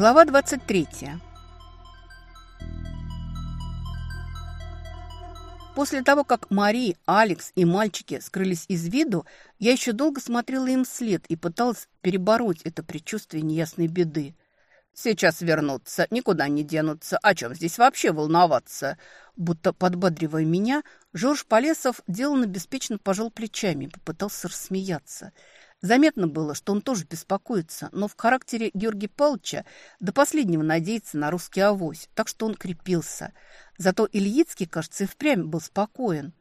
Глава 23. После того, как Мари, Алекс и мальчики скрылись из виду, я еще долго смотрела им вслед и пыталась перебороть это предчувствие неясной беды. «Сейчас вернутся, никуда не денутся. О чем здесь вообще волноваться?» Будто подбадривая меня, Жорж Полесов деланно беспечно пожал плечами и попытался рассмеяться – Заметно было, что он тоже беспокоится, но в характере Георгия Павловича до последнего надеется на русский авось, так что он крепился. Зато Ильицкий, кажется, и впрямь был спокоен.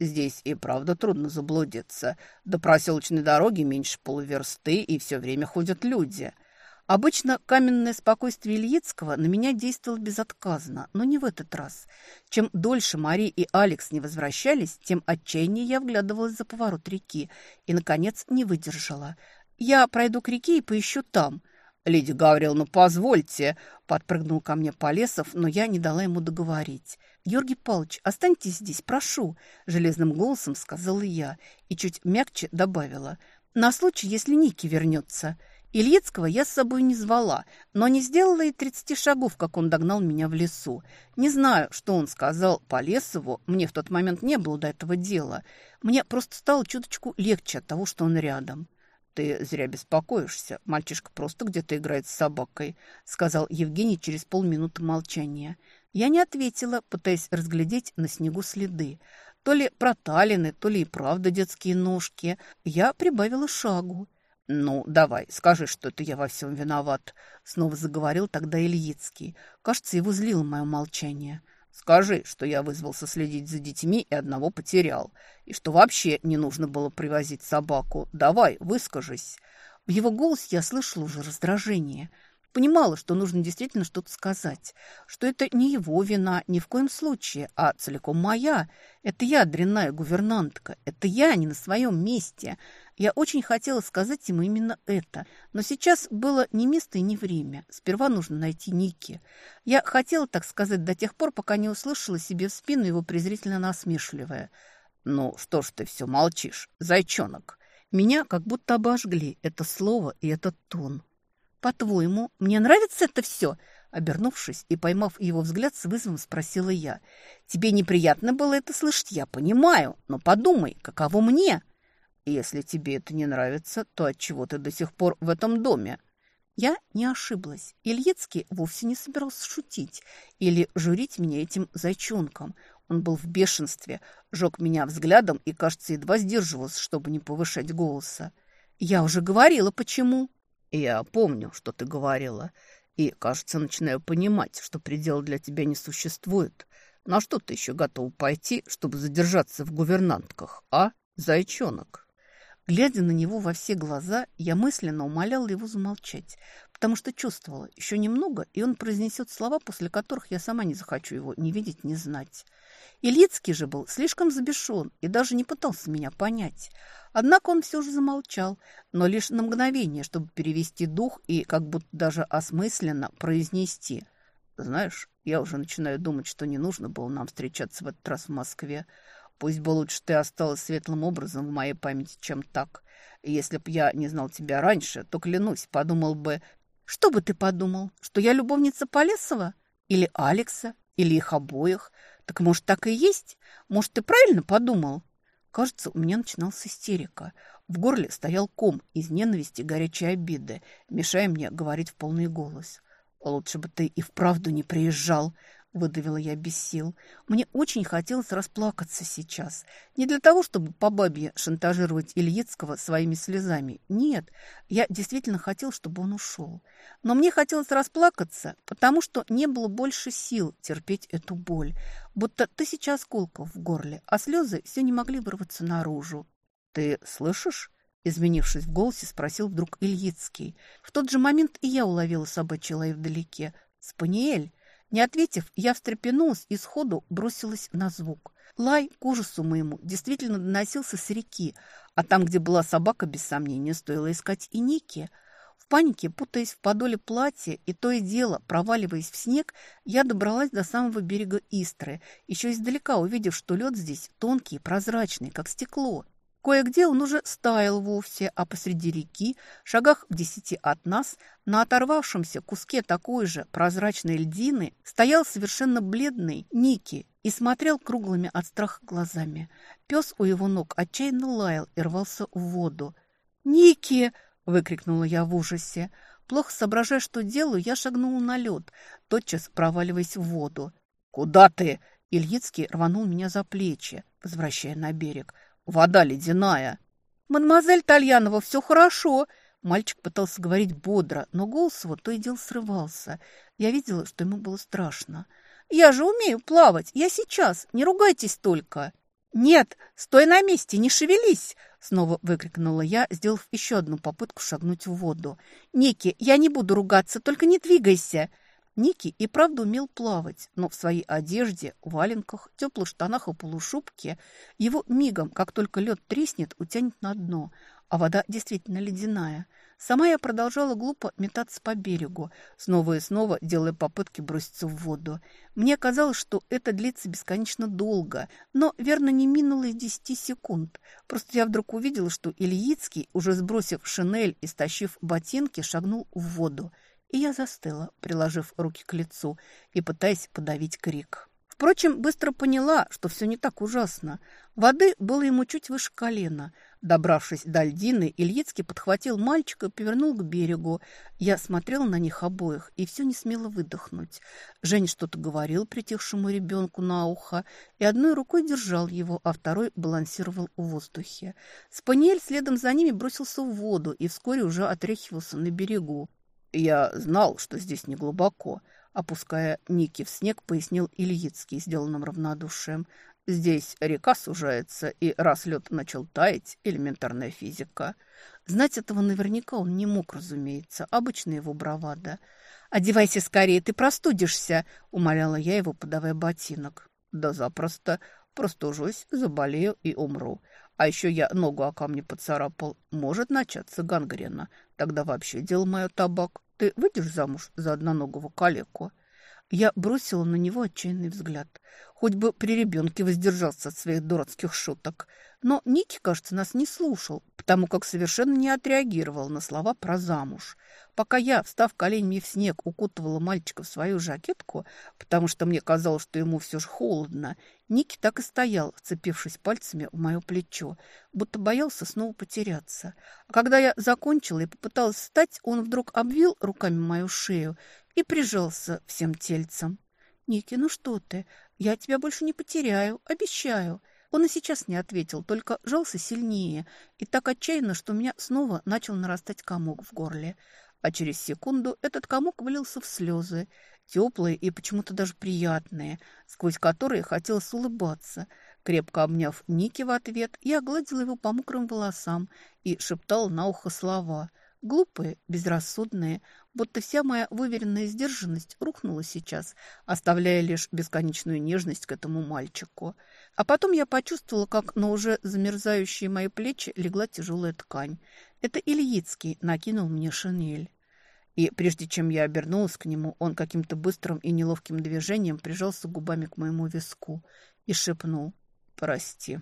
Здесь и правда трудно заблудиться. До проселочной дороги меньше полуверсты, и все время ходят люди – Обычно каменное спокойствие Ильицкого на меня действовало безотказно, но не в этот раз. Чем дольше Мари и Алекс не возвращались, тем отчаяннее я вглядывалась за поворот реки и, наконец, не выдержала. «Я пройду к реке и поищу там». «Лидия Гавриловна, позвольте!» – подпрыгнул ко мне Полесов, но я не дала ему договорить. «Георгий Павлович, останьтесь здесь, прошу!» – железным голосом сказала я и чуть мягче добавила. «На случай, если Ники вернется». Ильицкого я с собой не звала, но не сделала и тридцати шагов, как он догнал меня в лесу. Не знаю, что он сказал по Лесову, мне в тот момент не было до этого дела. Мне просто стало чуточку легче от того, что он рядом. «Ты зря беспокоишься, мальчишка просто где-то играет с собакой», сказал Евгений через полминуты молчания. Я не ответила, пытаясь разглядеть на снегу следы. То ли проталины, то ли и правда детские ножки. Я прибавила шагу. «Ну, давай, скажи, что это я во всем виноват», — снова заговорил тогда Ильицкий. Кажется, его злило мое молчание. «Скажи, что я вызвался следить за детьми и одного потерял, и что вообще не нужно было привозить собаку. Давай, выскажись». В его голосе я слышала уже раздражение — Понимала, что нужно действительно что-то сказать, что это не его вина ни в коем случае, а целиком моя. Это я дрянная гувернантка, это я не на своем месте. Я очень хотела сказать ему именно это, но сейчас было не место и не время. Сперва нужно найти Ники. Я хотела так сказать до тех пор, пока не услышала себе в спину его презрительно насмешливое. «Ну, что ж ты все молчишь, зайчонок?» Меня как будто обожгли это слово и этот тон. «По-твоему, мне нравится это все?» Обернувшись и поймав его взгляд, с вызовом спросила я. «Тебе неприятно было это слышать, я понимаю, но подумай, каково мне?» «Если тебе это не нравится, то отчего ты до сих пор в этом доме?» Я не ошиблась. Ильецкий вовсе не собирался шутить или журить меня этим зайчонком. Он был в бешенстве, жег меня взглядом и, кажется, едва сдерживался, чтобы не повышать голоса. «Я уже говорила, почему». «Я помню, что ты говорила, и, кажется, начинаю понимать, что предела для тебя не существует. На что ты еще готов пойти, чтобы задержаться в гувернантках, а, зайчонок?» Глядя на него во все глаза, я мысленно умоляла его замолчать, потому что чувствовала, еще немного, и он произнесет слова, после которых я сама не захочу его ни видеть, ни знать. Ильицкий же был слишком забешен и даже не пытался меня понять. Однако он все же замолчал, но лишь на мгновение, чтобы перевести дух и как будто даже осмысленно произнести. «Знаешь, я уже начинаю думать, что не нужно было нам встречаться в этот раз в Москве. Пусть бы лучше ты осталась светлым образом в моей памяти, чем так. Если б я не знал тебя раньше, то, клянусь, подумал бы... Что бы ты подумал? Что я любовница Полесова? Или Алекса? Или их обоих? Так может, так и есть? Может, ты правильно подумал?» Кажется, у меня начиналась истерика. В горле стоял ком из ненависти и горячей обиды, мешая мне говорить в полный голос. «Лучше бы ты и вправду не приезжал», — выдавила я без сил. Мне очень хотелось расплакаться сейчас. Не для того, чтобы по бабе шантажировать Ильицкого своими слезами. Нет, я действительно хотел, чтобы он ушел. Но мне хотелось расплакаться, потому что не было больше сил терпеть эту боль будто тысяча осколков в горле, а слезы все не могли вырваться наружу. «Ты слышишь?» Изменившись в голосе, спросил вдруг Ильицкий. В тот же момент и я уловила собачий лай вдалеке. «Спаниель!» Не ответив, я встрепенулась и сходу бросилась на звук. Лай, к ужасу моему, действительно доносился с реки, а там, где была собака, без сомнения, стоило искать и Ники – в панике, путаясь в подоле платья и то и дело, проваливаясь в снег, я добралась до самого берега Истры, еще издалека увидев, что лед здесь тонкий и прозрачный, как стекло. Кое-где он уже стаял вовсе, а посреди реки, шагах в десяти от нас, на оторвавшемся куске такой же прозрачной льдины, стоял совершенно бледный Ники и смотрел круглыми от страха глазами. Пес у его ног отчаянно лаял и рвался в воду. «Ники!» – выкрикнула я в ужасе. Плохо соображая, что делаю, я шагнула на лед, тотчас проваливаясь в воду. «Куда ты?» Ильицкий рванул меня за плечи, возвращая на берег. «Вода ледяная!» «Мадемуазель Тальянова, все хорошо!» Мальчик пытался говорить бодро, но голос его то и дело срывался. Я видела, что ему было страшно. «Я же умею плавать! Я сейчас! Не ругайтесь только!» «Нет, стой на месте, не шевелись!» Снова выкрикнула я, сделав еще одну попытку шагнуть в воду. «Ники, я не буду ругаться, только не двигайся!» Ники и правда умел плавать, но в своей одежде, валенках, теплых штанах и полушубке его мигом, как только лед треснет, утянет на дно, а вода действительно ледяная. Сама я продолжала глупо метаться по берегу, снова и снова делая попытки броситься в воду. Мне казалось, что это длится бесконечно долго, но верно не минуло и десяти секунд. Просто я вдруг увидела, что Ильицкий, уже сбросив шинель и стащив ботинки, шагнул в воду – и я застыла, приложив руки к лицу и пытаясь подавить крик. Впрочем, быстро поняла, что все не так ужасно. Воды было ему чуть выше колена. Добравшись до льдины, Ильицкий подхватил мальчика и повернул к берегу. Я смотрела на них обоих и все не смела выдохнуть. Женя что-то говорил притихшему ребенку на ухо и одной рукой держал его, а второй балансировал в воздухе. Спаниель следом за ними бросился в воду и вскоре уже отряхивался на берегу. «Я знал, что здесь не глубоко», — опуская Ники в снег, пояснил Ильицкий, сделанным равнодушием. «Здесь река сужается, и раз лед начал таять, элементарная физика». Знать этого наверняка он не мог, разумеется, обычная его бравада. «Одевайся скорее, ты простудишься», — умоляла я его, подавая ботинок. «Да запросто. Простужусь, заболею и умру. А еще я ногу о камни поцарапал. Может начаться гангрена. Тогда вообще дел мое табак. Ты выйдешь замуж за одноногого калеку?» Я бросила на него отчаянный взгляд. Хоть бы при ребенке воздержался от своих дурацких шуток. Но Ники, кажется, нас не слушал, потому как совершенно не отреагировал на слова про замуж. Пока я, встав коленями в снег, укутывала мальчика в свою жакетку, потому что мне казалось, что ему все же холодно, Ники так и стоял, вцепившись пальцами в мое плечо, будто боялся снова потеряться. А когда я закончила и попыталась встать, он вдруг обвил руками мою шею и прижался всем тельцем. «Ники, ну что ты? Я тебя больше не потеряю, обещаю». Он и сейчас не ответил, только жался сильнее и так отчаянно, что у меня снова начал нарастать комок в горле. А через секунду этот комок влился в слезы, теплые и почему-то даже приятные, сквозь которые хотелось улыбаться. Крепко обняв Ники в ответ, я гладила его по мокрым волосам и шептала на ухо слова. Глупые, безрассудные, будто вся моя выверенная сдержанность рухнула сейчас, оставляя лишь бесконечную нежность к этому мальчику. А потом я почувствовала, как на уже замерзающие мои плечи легла тяжелая ткань. Это Ильицкий накинул мне шинель. И прежде чем я обернулась к нему, он каким-то быстрым и неловким движением прижался губами к моему виску и шепнул «Прости».